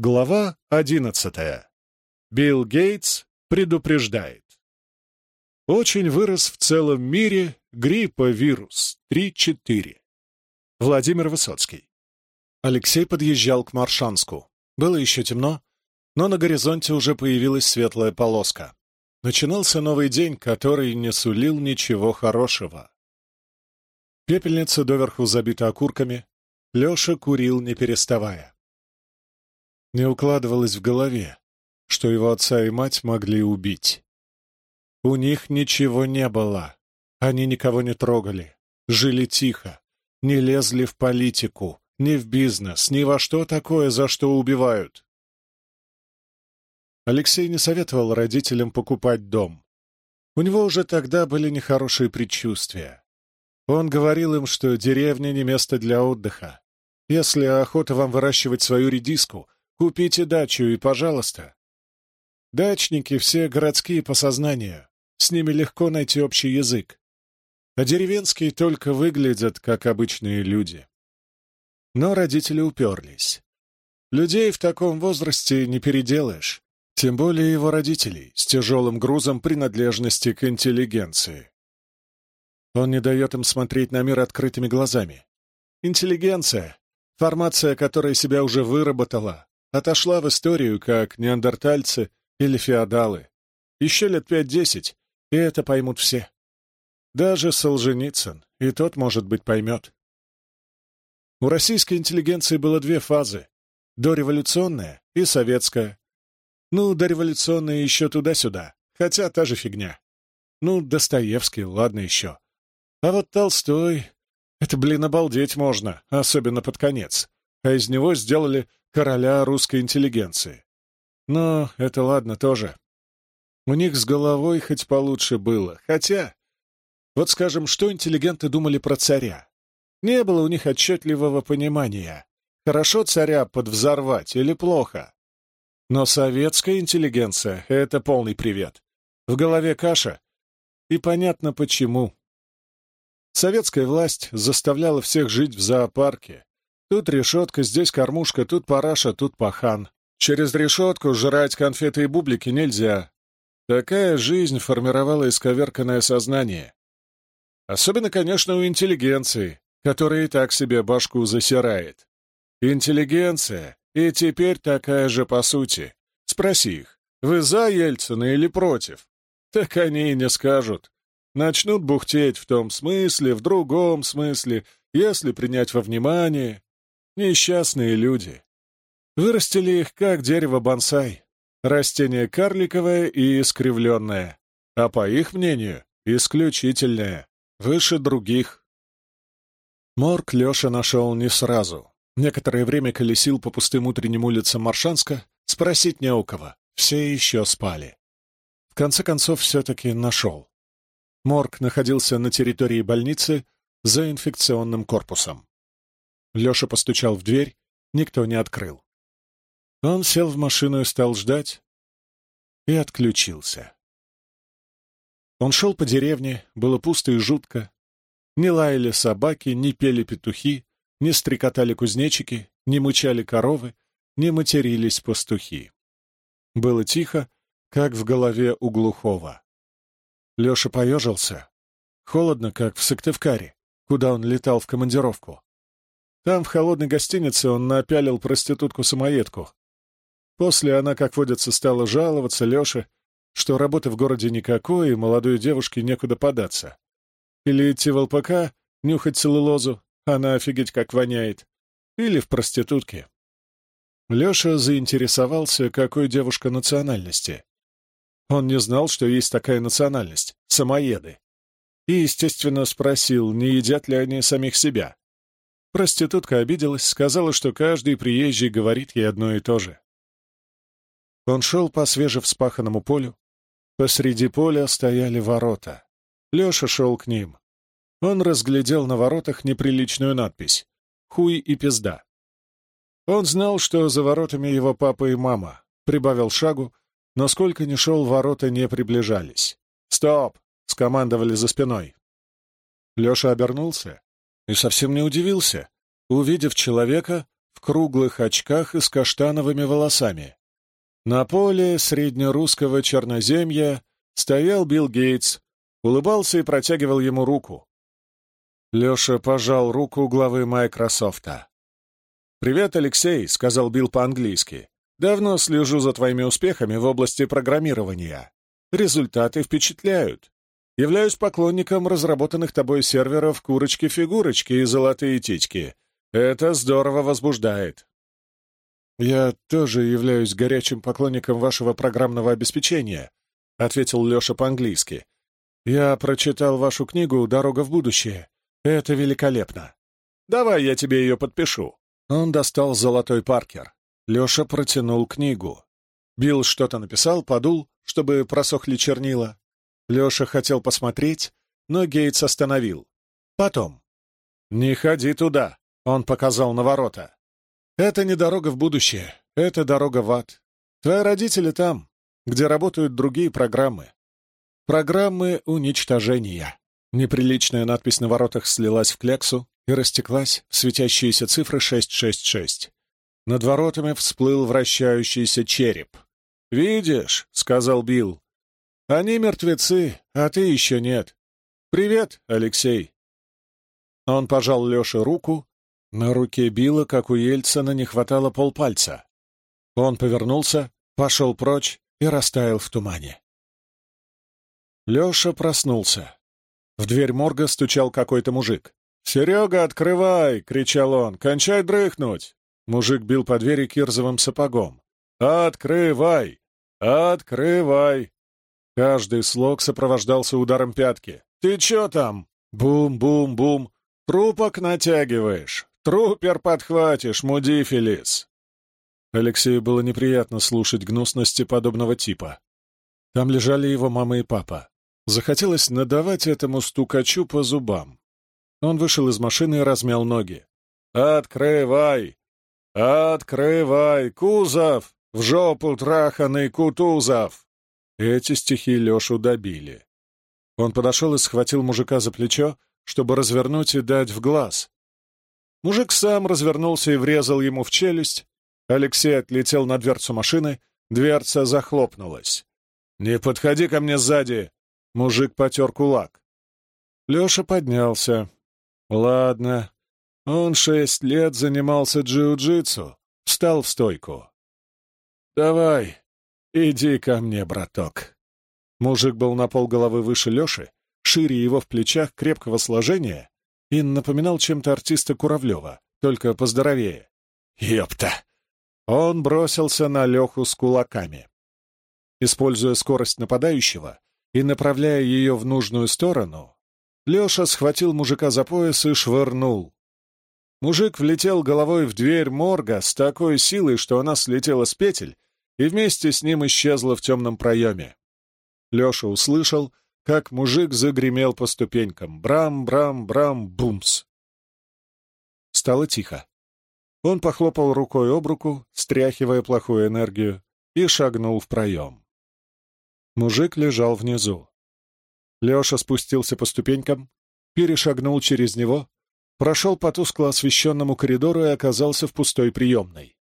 Глава одиннадцатая. Билл Гейтс предупреждает. Очень вырос в целом мире гриппа-вирус 3-4. Владимир Высоцкий. Алексей подъезжал к Маршанску. Было еще темно, но на горизонте уже появилась светлая полоска. Начинался новый день, который не сулил ничего хорошего. Пепельница доверху забита окурками. Леша курил, не переставая. Не укладывалось в голове, что его отца и мать могли убить. У них ничего не было. Они никого не трогали, жили тихо, не лезли в политику, ни в бизнес, ни во что такое, за что убивают. Алексей не советовал родителям покупать дом. У него уже тогда были нехорошие предчувствия. Он говорил им, что деревня не место для отдыха. Если охота вам выращивать свою редиску, Купите дачу и, пожалуйста. Дачники все городские по сознанию, с ними легко найти общий язык. А деревенские только выглядят, как обычные люди. Но родители уперлись. Людей в таком возрасте не переделаешь, тем более его родителей с тяжелым грузом принадлежности к интеллигенции. Он не дает им смотреть на мир открытыми глазами. Интеллигенция, формация которая себя уже выработала, отошла в историю как неандертальцы или феодалы. Еще лет пять-десять, и это поймут все. Даже Солженицын, и тот, может быть, поймет. У российской интеллигенции было две фазы — дореволюционная и советская. Ну, дореволюционная еще туда-сюда, хотя та же фигня. Ну, Достоевский, ладно еще. А вот Толстой — это, блин, обалдеть можно, особенно под конец. А из него сделали короля русской интеллигенции. Но это ладно тоже. У них с головой хоть получше было. Хотя, вот скажем, что интеллигенты думали про царя? Не было у них отчетливого понимания, хорошо царя подвзорвать или плохо. Но советская интеллигенция — это полный привет. В голове каша, и понятно почему. Советская власть заставляла всех жить в зоопарке, Тут решетка, здесь кормушка, тут параша, тут пахан. Через решетку жрать конфеты и бублики нельзя. Такая жизнь формировала исковерканное сознание. Особенно, конечно, у интеллигенции, которая и так себе башку засирает. Интеллигенция и теперь такая же по сути. Спроси их, вы за Ельцина или против? Так они и не скажут. Начнут бухтеть в том смысле, в другом смысле, если принять во внимание. Несчастные люди. Вырастили их, как дерево бонсай. Растение карликовое и искривленное, а по их мнению, исключительное, выше других. Морг Леша нашел не сразу. Некоторое время колесил по пустым утренним улицам Маршанска, спросить не у кого, все еще спали. В конце концов, все-таки нашел. Морг находился на территории больницы за инфекционным корпусом. Леша постучал в дверь, никто не открыл. Он сел в машину и стал ждать, и отключился. Он шел по деревне, было пусто и жутко. Не лаяли собаки, не пели петухи, не стрекотали кузнечики, не мычали коровы, не матерились пастухи. Было тихо, как в голове у глухого. Леша поежился. Холодно, как в Сыктывкаре, куда он летал в командировку. Там, в холодной гостинице, он напялил проститутку-самоедку. После она, как водится, стала жаловаться Леше, что работы в городе никакой, и молодой девушке некуда податься. Или идти в ЛПК, нюхать целлулозу, она офигеть как воняет. Или в проститутке. Леша заинтересовался, какой девушка национальности. Он не знал, что есть такая национальность — самоеды. И, естественно, спросил, не едят ли они самих себя. Проститутка обиделась, сказала, что каждый приезжий говорит ей одно и то же. Он шел по свежевспаханному полю. Посреди поля стояли ворота. Леша шел к ним. Он разглядел на воротах неприличную надпись «Хуй и пизда». Он знал, что за воротами его папа и мама. Прибавил шагу, но сколько ни шел, ворота не приближались. «Стоп!» — скомандовали за спиной. Леша обернулся и совсем не удивился, увидев человека в круглых очках и с каштановыми волосами. На поле среднерусского черноземья стоял Билл Гейтс, улыбался и протягивал ему руку. Леша пожал руку главы Майкрософта. «Привет, Алексей», — сказал Билл по-английски. «Давно слежу за твоими успехами в области программирования. Результаты впечатляют. Являюсь поклонником разработанных тобой серверов «Курочки-фигурочки» и «Золотые титьки». Это здорово возбуждает. «Я тоже являюсь горячим поклонником вашего программного обеспечения», — ответил Леша по-английски. «Я прочитал вашу книгу «Дорога в будущее». Это великолепно. Давай я тебе ее подпишу». Он достал золотой паркер. Леша протянул книгу. Билл что-то написал, подул, чтобы просохли чернила. Леша хотел посмотреть, но Гейтс остановил. «Потом». «Не ходи туда», — он показал на ворота. Это не дорога в будущее, это дорога в ад. Твои родители там, где работают другие программы. Программы уничтожения. Неприличная надпись на воротах слилась в кляксу и растеклась в светящиеся цифры 666. Над воротами всплыл вращающийся череп. «Видишь», — сказал Билл, — «они мертвецы, а ты еще нет. Привет, Алексей». Он пожал Леше руку, на руке Билла, как у Ельцина, не хватало полпальца. Он повернулся, пошел прочь и растаял в тумане. Леша проснулся. В дверь морга стучал какой-то мужик. «Серега, открывай!» — кричал он. «Кончай дрыхнуть!» Мужик бил по двери кирзовым сапогом. «Открывай! Открывай!» Каждый слог сопровождался ударом пятки. «Ты чё там?» «Бум-бум-бум! Трупок натягиваешь! Трупер подхватишь, мудифилис!» Алексею было неприятно слушать гнусности подобного типа. Там лежали его мама и папа. Захотелось надавать этому стукачу по зубам. Он вышел из машины и размял ноги. «Открывай! Открывай! Кузов! В жопу траханный Кутузов!» Эти стихи Лешу добили. Он подошел и схватил мужика за плечо, чтобы развернуть и дать в глаз, Мужик сам развернулся и врезал ему в челюсть. Алексей отлетел на дверцу машины, дверца захлопнулась. «Не подходи ко мне сзади!» Мужик потер кулак. Леша поднялся. «Ладно. Он шесть лет занимался джиу-джитсу. Встал в стойку. «Давай, иди ко мне, браток». Мужик был на полголовы выше Леши, шире его в плечах, крепкого сложения и напоминал чем-то артиста Куравлева, только поздоровее. «Ёпта!» Он бросился на Леху с кулаками. Используя скорость нападающего и направляя ее в нужную сторону, Леша схватил мужика за пояс и швырнул. Мужик влетел головой в дверь морга с такой силой, что она слетела с петель и вместе с ним исчезла в темном проеме. Леша услышал, как мужик загремел по ступенькам. Брам-брам-брам-бумс. Стало тихо. Он похлопал рукой об руку, стряхивая плохую энергию, и шагнул в проем. Мужик лежал внизу. Леша спустился по ступенькам, перешагнул через него, прошел по тускло освещенному коридору и оказался в пустой приемной.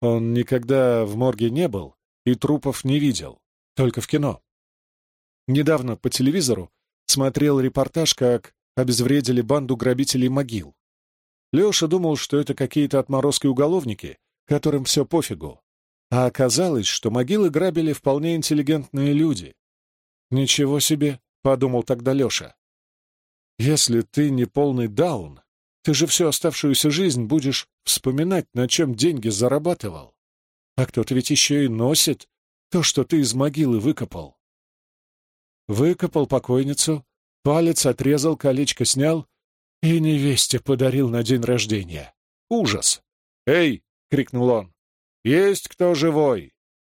Он никогда в морге не был и трупов не видел, только в кино. Недавно по телевизору смотрел репортаж, как обезвредили банду грабителей могил. Леша думал, что это какие-то отморозки-уголовники, которым все пофигу. А оказалось, что могилы грабили вполне интеллигентные люди. «Ничего себе!» — подумал тогда Леша. «Если ты не полный даун, ты же всю оставшуюся жизнь будешь вспоминать, на чем деньги зарабатывал. А кто-то ведь еще и носит то, что ты из могилы выкопал. Выкопал покойницу, палец отрезал, колечко снял и невесте подарил на день рождения. Ужас! «Эй!» — крикнул он. «Есть кто живой?»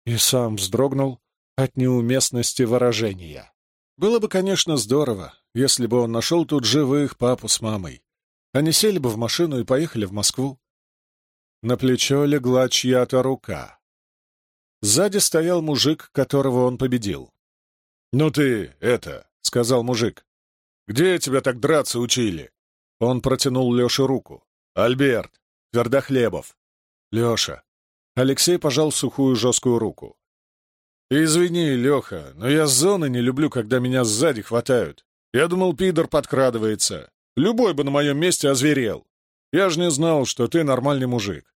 И сам вздрогнул от неуместности выражения. Было бы, конечно, здорово, если бы он нашел тут живых папу с мамой. Они сели бы в машину и поехали в Москву. На плечо легла чья-то рука. Сзади стоял мужик, которого он победил. «Ну ты, это», — сказал мужик. «Где тебя так драться учили?» Он протянул Леше руку. «Альберт, Твердохлебов. Леша. Алексей пожал сухую жесткую руку. «Извини, Леха, но я с зоны не люблю, когда меня сзади хватают. Я думал, пидор подкрадывается. Любой бы на моем месте озверел. Я же не знал, что ты нормальный мужик».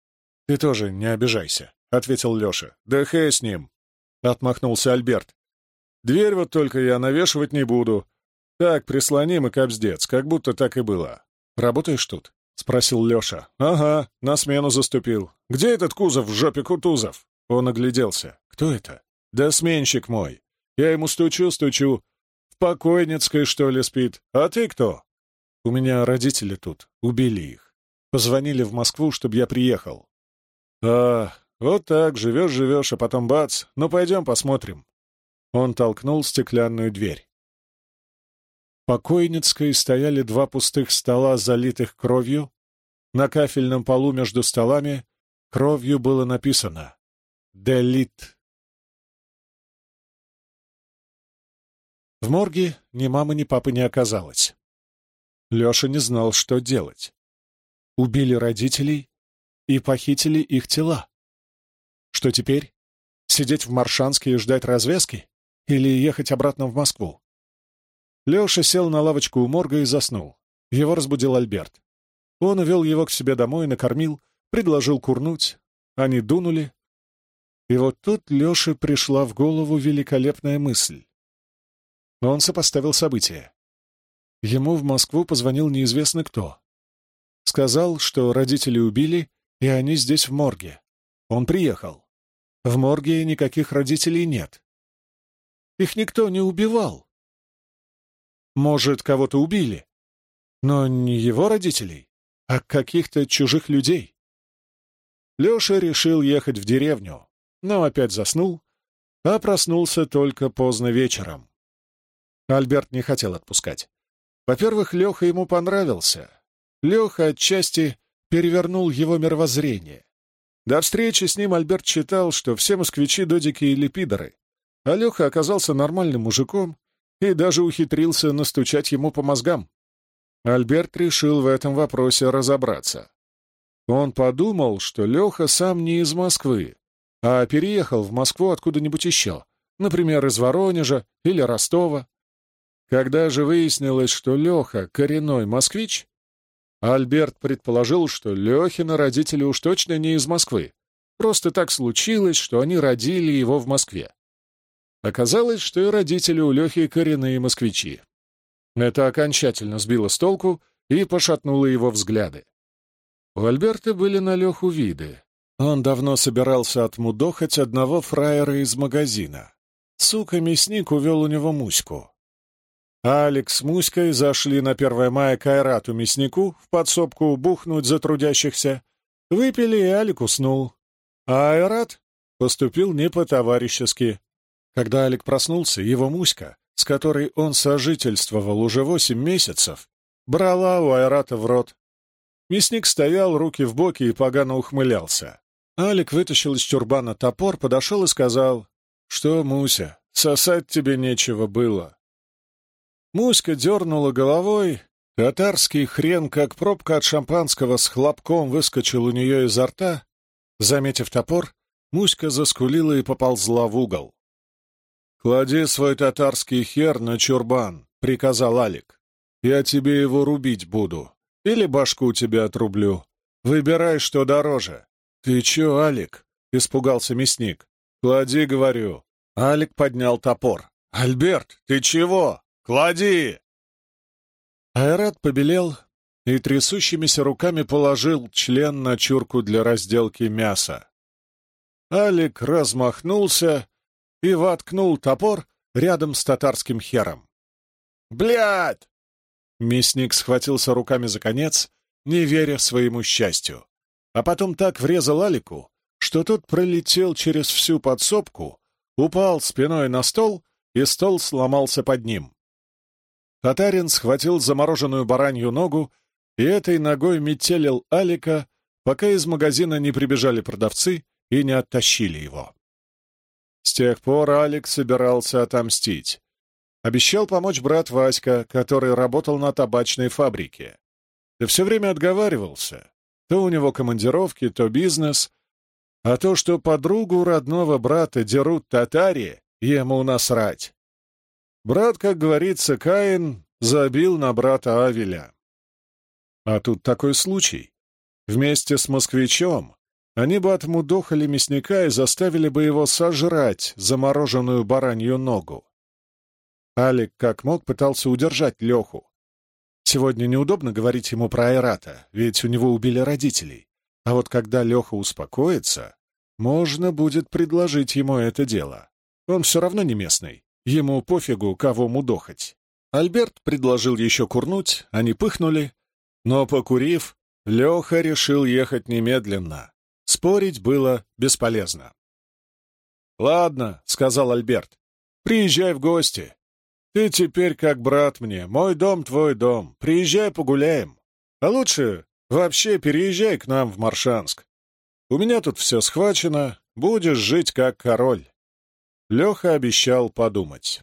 «Ты тоже не обижайся», — ответил Леша. «Да хэ с ним», — отмахнулся Альберт. «Дверь вот только я навешивать не буду. Так, прислоним и капздец, как будто так и было. Работаешь тут?» — спросил Леша. «Ага, на смену заступил. Где этот кузов в жопе Кутузов?» Он огляделся. «Кто это?» «Да сменщик мой. Я ему стучу-стучу. В покойницкой, что ли, спит. А ты кто?» «У меня родители тут. Убили их. Позвонили в Москву, чтобы я приехал». «А, вот так, живешь-живешь, а потом бац. Ну, пойдем посмотрим». Он толкнул стеклянную дверь. В покойницкой стояли два пустых стола, залитых кровью. На кафельном полу между столами кровью было написано «Делит». В морге ни мамы, ни папы не оказалось. Леша не знал, что делать. Убили родителей и похитили их тела. Что теперь? Сидеть в Маршанске и ждать развязки? Или ехать обратно в Москву? Леша сел на лавочку у морга и заснул. Его разбудил Альберт. Он увел его к себе домой, накормил, предложил курнуть. Они дунули. И вот тут Леше пришла в голову великолепная мысль. Но он сопоставил события. Ему в Москву позвонил неизвестно кто. Сказал, что родители убили, и они здесь в морге. Он приехал. В морге никаких родителей нет. Их никто не убивал. Может, кого-то убили, но не его родителей, а каких-то чужих людей. Леша решил ехать в деревню, но опять заснул, а проснулся только поздно вечером. Альберт не хотел отпускать. Во-первых, Леха ему понравился. Леха отчасти перевернул его мировоззрение. До встречи с ним Альберт считал, что все москвичи — додики или пидоры, а Леха оказался нормальным мужиком и даже ухитрился настучать ему по мозгам. Альберт решил в этом вопросе разобраться. Он подумал, что Леха сам не из Москвы, а переехал в Москву откуда-нибудь еще, например, из Воронежа или Ростова. Когда же выяснилось, что Леха — коренной москвич, Альберт предположил, что Лехина родители уж точно не из Москвы. Просто так случилось, что они родили его в Москве. Оказалось, что и родители у Лехи коренные москвичи. Это окончательно сбило с толку и пошатнуло его взгляды. У Альберта были на Леху виды. Он давно собирался отмудохать одного фраера из магазина. Сука-мясник увел у него муську. Алекс с Муськой зашли на 1 мая к Айрату мяснику в подсобку бухнуть за трудящихся. Выпили, и Алик уснул. А Айрат поступил не по-товарищески. Когда Алик проснулся, его Муська, с которой он сожительствовал уже восемь месяцев, брала у Айрата в рот. Мясник стоял, руки в боки и погано ухмылялся. Алик вытащил из чурбана топор, подошел и сказал, «Что, Муся, сосать тебе нечего было. Муська дернула головой. Татарский хрен, как пробка от шампанского, с хлопком выскочил у нее изо рта. Заметив топор, Муська заскулила и поползла в угол. «Клади свой татарский хер на чурбан», — приказал Алик. «Я тебе его рубить буду. Или башку тебе отрублю. Выбирай, что дороже». «Ты че, Алик?» — испугался мясник. «Клади, говорю». Алик поднял топор. «Альберт, ты чего?» «Клади!» Айрат побелел и трясущимися руками положил член на чурку для разделки мяса. Алик размахнулся и воткнул топор рядом с татарским хером. «Блядь!» Мясник схватился руками за конец, не веря своему счастью, а потом так врезал Алику, что тот пролетел через всю подсобку, упал спиной на стол, и стол сломался под ним. Татарин схватил замороженную баранью ногу и этой ногой метелил Алика, пока из магазина не прибежали продавцы и не оттащили его. С тех пор Алик собирался отомстить. Обещал помочь брат Васька, который работал на табачной фабрике. Да все время отговаривался. То у него командировки, то бизнес. А то, что подругу родного брата дерут татари, ему насрать. Брат, как говорится, Каин забил на брата Авеля. А тут такой случай. Вместе с москвичом они бы отмудохали мясника и заставили бы его сожрать замороженную баранью ногу. Алик как мог пытался удержать Леху. Сегодня неудобно говорить ему про Айрата, ведь у него убили родителей. А вот когда Леха успокоится, можно будет предложить ему это дело. Он все равно не местный, ему пофигу, кого мудохать. Альберт предложил еще курнуть, они пыхнули, но, покурив, Леха решил ехать немедленно. Спорить было бесполезно. «Ладно», — сказал Альберт, — «приезжай в гости. Ты теперь как брат мне, мой дом — твой дом. Приезжай, погуляем. А лучше вообще переезжай к нам в Маршанск. У меня тут все схвачено, будешь жить как король». Леха обещал подумать.